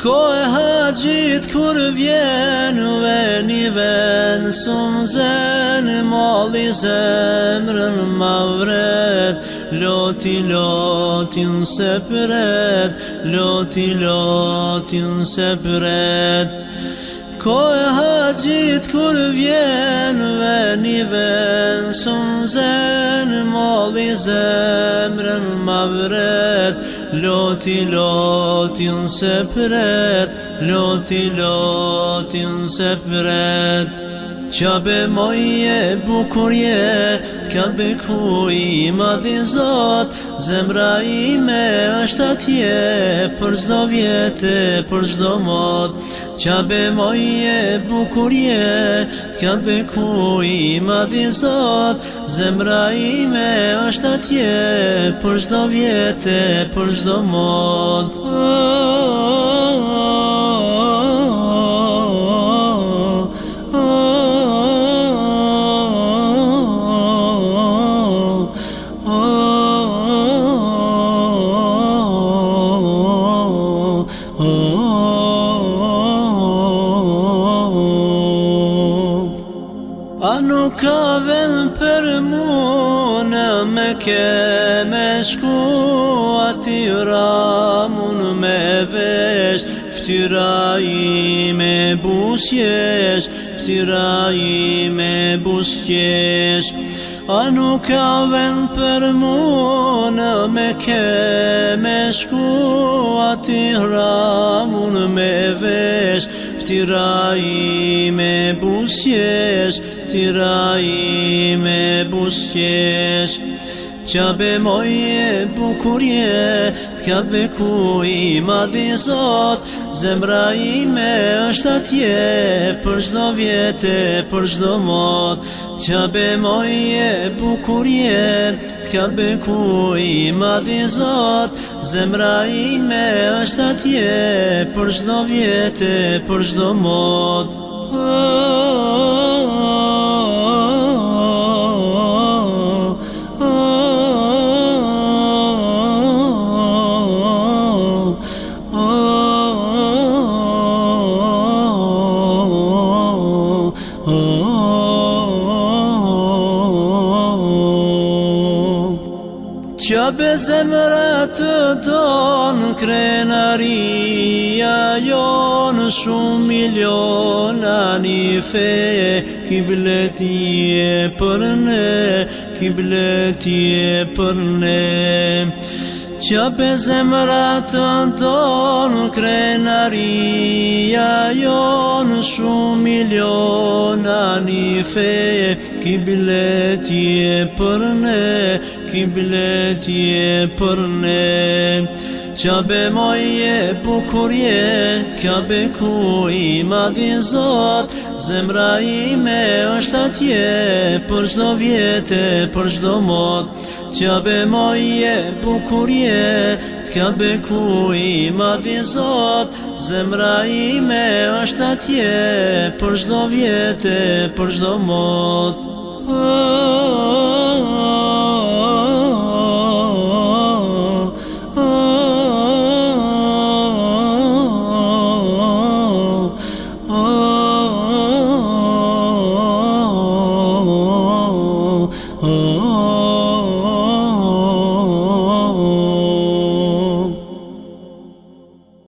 Ko e haqit kur vjen Ve një ven Sum zen Molli zemrën ma vret Loti lotin se përret Loti lotin se përret Ko e haqit kur vjen Ve një ven Sum zen Molli zemrën ma vret Loti lotin se përret Loti lotin se pret Loti lotin se pret Qa be moje bukurje, t'ka be ku i madhi zot, zemra i me është atje, për zdo vjetë, për zdo mod. Qa be moje bukurje, t'ka be ku i madhi zot, zemra i me është atje, për zdo vjetë, për zdo mod. Ah. nuk ka vend për mua në Mekë me shku aty ramun me vesh ftyra ime busjes, ftyra ime bushesh A nuk ka vend për mua në Mekë me shku aty ramun me vesh τυράει με μπουσιές, τυράει με μπουσιές. Qa be moje bukurje, t'ka be ku i madhi zot, zemra i me është atje, për gjdo vjetë, për gjdo mot. Qa be moje bukurje, t'ka be ku i madhi zot, zemra i me është atje, për gjdo vjetë, për gjdo mot. Oh, oh, oh, Që besem rëtë tonë krenaria jonë Shumë miliona një fe e për ne Kibletje për për ne Që pe zemrat të tonë krenaria jonë Shumë miliona një feje Ki biletje për ne, ki biletje për ne Qa be moje bukurje, kja be ku i madhi zot Zemra ime është atje, për qdo vjetë, për qdo motë Qa be maje bukurje Tka be ku i madhi zot Zemra ime është atje Për shdo vjetë, për shdo mot Oh